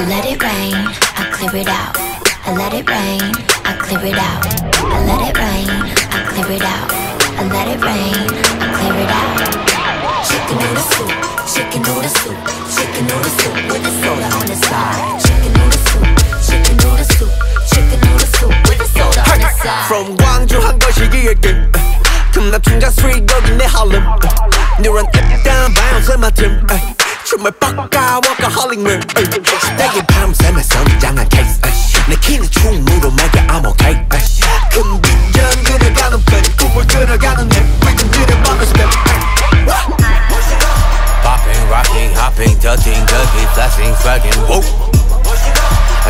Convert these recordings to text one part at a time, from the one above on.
I let it rain, I clear it out. I let it rain, I clear it out. I let it rain, I clear it out. I let it rain, I clear it out. 이. 춤을 뻑까 워커홀릭 물 시댁이 밤샘에 성장한 케이스 에이. 내 키는 충무로 먹여 I'm okay 에이. 큰 비전 그려가는 펜 꿈을 그려가는 내 리듬 들여보는 스텝 Popping, rocking, hopping, touching, ducking, flashing, fragging, whoa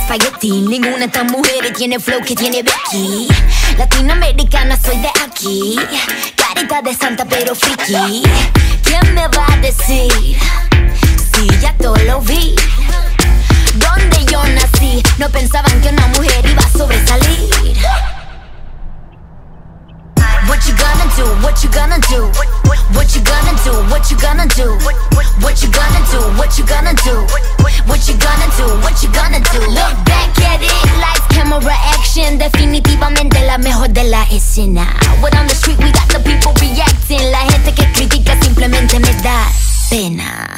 espagueti. Ninguna de estas mujeres tiene flow que tiene Becky. Latinoamericana soy de aquí. Carita de santa pero friki. ¿Quién me va a decir? Si ya todo lo vi. Donde yo nací, no pensaban que una mujer iba a sobresalir. What you gonna do? What you gonna do? What you gonna do? What you gonna do? What you gonna do? What you gonna do? What you gonna do? What you gonna do? Definitivamente la mejor de la escena. What on the street, we got the people reacting. La gente que critica simplemente me da pena.